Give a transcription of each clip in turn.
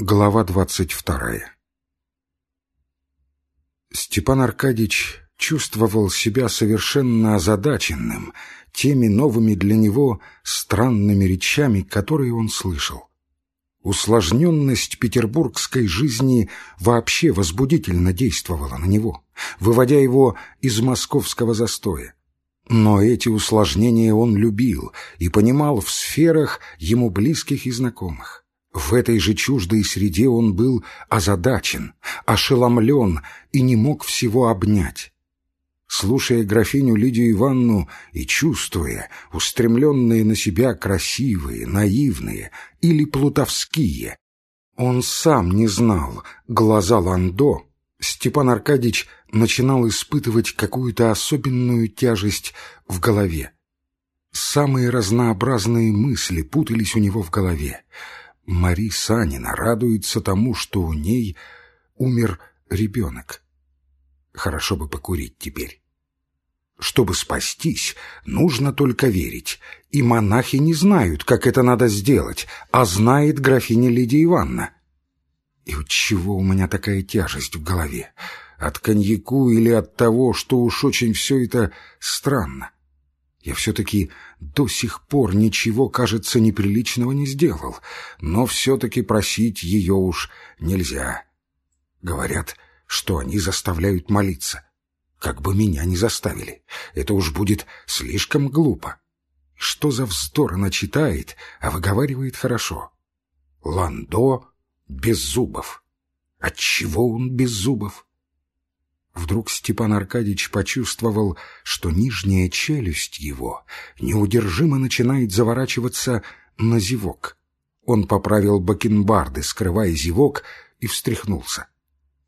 Глава двадцать вторая Степан Аркадьич чувствовал себя совершенно озадаченным теми новыми для него странными речами, которые он слышал. Усложненность петербургской жизни вообще возбудительно действовала на него, выводя его из московского застоя. Но эти усложнения он любил и понимал в сферах ему близких и знакомых. В этой же чуждой среде он был озадачен, ошеломлен и не мог всего обнять. Слушая графиню Лидию Ивановну и чувствуя устремленные на себя красивые, наивные или плутовские, он сам не знал глаза Ландо, Степан Аркадьич начинал испытывать какую-то особенную тяжесть в голове. Самые разнообразные мысли путались у него в голове. Мари Санина радуется тому, что у ней умер ребенок. Хорошо бы покурить теперь. Чтобы спастись, нужно только верить, и монахи не знают, как это надо сделать, а знает графиня Лидия Ивановна. И от чего у меня такая тяжесть в голове? От коньяку или от того, что уж очень все это странно? Я все-таки до сих пор ничего, кажется, неприличного не сделал, но все-таки просить ее уж нельзя. Говорят, что они заставляют молиться. Как бы меня не заставили. Это уж будет слишком глупо. Что за вздор она читает, а выговаривает хорошо? Ландо без зубов. Отчего он без зубов? Вдруг Степан Аркадьевич почувствовал, что нижняя челюсть его неудержимо начинает заворачиваться на зевок. Он поправил бакенбарды, скрывая зевок, и встряхнулся.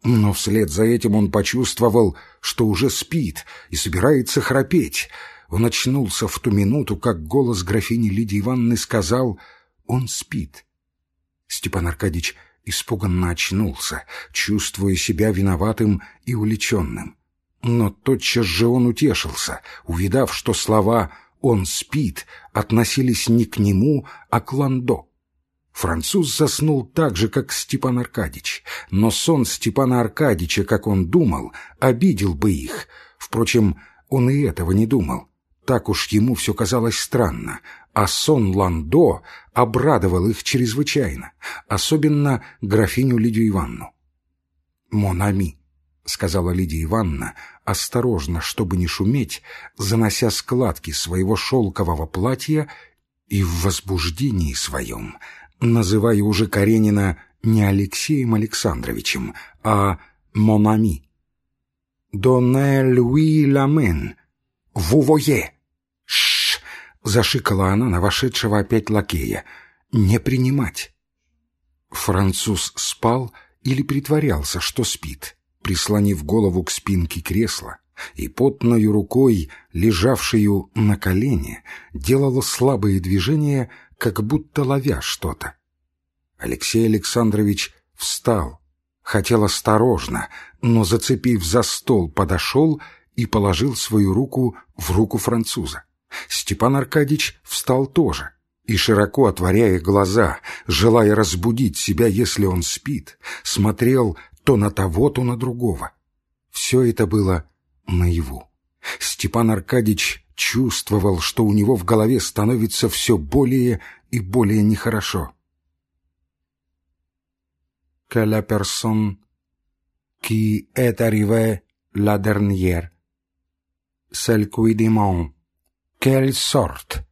Но вслед за этим он почувствовал, что уже спит и собирается храпеть. Он очнулся в ту минуту, как голос графини Лидии Ивановны сказал «Он спит». Степан Аркадьевич испуганно очнулся, чувствуя себя виноватым и уличенным. Но тотчас же он утешился, увидав, что слова «он спит» относились не к нему, а к Ландо. Француз заснул так же, как Степан Аркадьич, но сон Степана Аркадьича, как он думал, обидел бы их. Впрочем, он и этого не думал. Так уж ему все казалось странно, а сон Ландо обрадовал их чрезвычайно, особенно графиню Лидию Ивановну. «Монами», — сказала Лидия Ивановна, осторожно, чтобы не шуметь, занося складки своего шелкового платья и в возбуждении своем, называя уже Каренина не Алексеем Александровичем, а «Монами». «Донне Луи Ламен, вувое». — зашикала она на вошедшего опять лакея. «Не принимать». Француз спал или притворялся, что спит, прислонив голову к спинке кресла, и потною рукой, лежавшую на колене, делала слабые движения, как будто ловя что-то. Алексей Александрович встал, хотел осторожно, но, зацепив за стол, подошел и положил свою руку в руку француза. Степан Аркадьич встал тоже и, широко отворяя глаза, желая разбудить себя, если он спит, смотрел то на того, то на другого. Все это было наяву. Степан Аркадьич чувствовал, что у него в голове становится все более и более нехорошо. «Que la personne qui est arrivée la dernière, celle Кель сорт!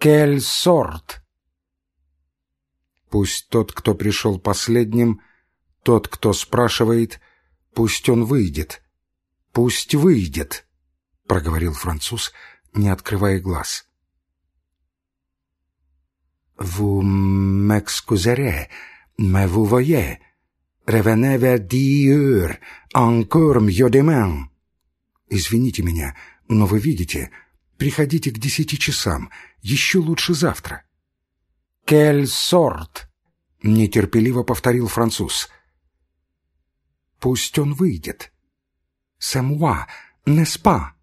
Кель сорт! Пусть тот, кто пришел последним, тот, кто спрашивает, пусть он выйдет. Пусть выйдет, — проговорил француз, не открывая глаз. «Vous m'excuserez, mais vous voyez, revenez vers dix heures, encore mieux demain». «Извините меня, но вы видите, Приходите к десяти часам, еще лучше завтра». «Кель сорт!» — нетерпеливо повторил француз. «Пусть он выйдет». «Сэмуа, неспа!»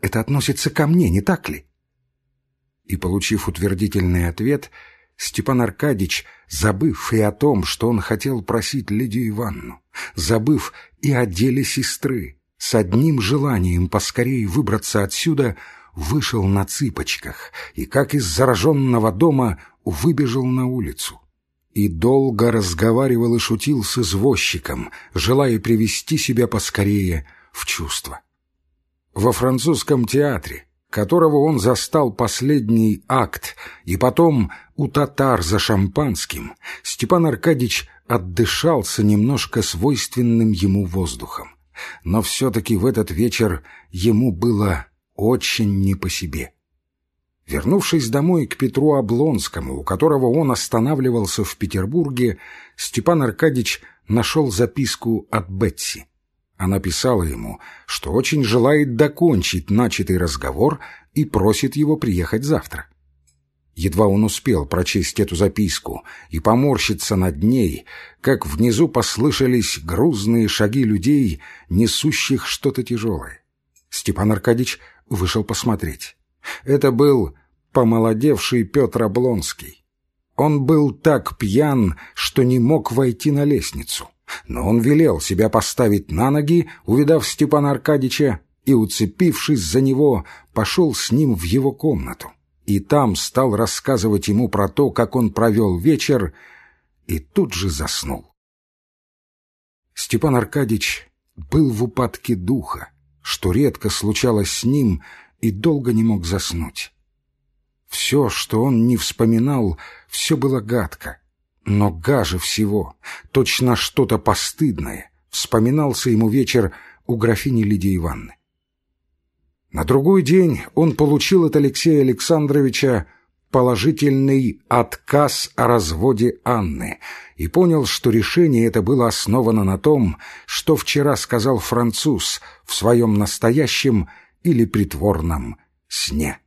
Это относится ко мне, не так ли? И, получив утвердительный ответ, Степан Аркадьич, забыв и о том, что он хотел просить Лидию Ивановну, забыв и о деле сестры, с одним желанием поскорее выбраться отсюда, вышел на цыпочках и, как из зараженного дома, выбежал на улицу. И долго разговаривал и шутил с извозчиком, желая привести себя поскорее в чувство. Во французском театре, которого он застал последний акт, и потом у татар за шампанским, Степан Аркадьич отдышался немножко свойственным ему воздухом. Но все-таки в этот вечер ему было очень не по себе. Вернувшись домой к Петру Облонскому, у которого он останавливался в Петербурге, Степан Аркадьич нашел записку от Бетси. Она писала ему, что очень желает докончить начатый разговор и просит его приехать завтра. Едва он успел прочесть эту записку и поморщиться над ней, как внизу послышались грузные шаги людей, несущих что-то тяжелое. Степан Аркадьич вышел посмотреть. Это был помолодевший Петр Облонский. Он был так пьян, что не мог войти на лестницу. Но он велел себя поставить на ноги, увидав Степана Аркадьича, и, уцепившись за него, пошел с ним в его комнату. И там стал рассказывать ему про то, как он провел вечер, и тут же заснул. Степан Аркадьич был в упадке духа, что редко случалось с ним, и долго не мог заснуть. Все, что он не вспоминал, все было гадко — но гаже всего, точно что-то постыдное, вспоминался ему вечер у графини Лидии Ивановны. На другой день он получил от Алексея Александровича положительный отказ о разводе Анны и понял, что решение это было основано на том, что вчера сказал француз в своем настоящем или притворном сне.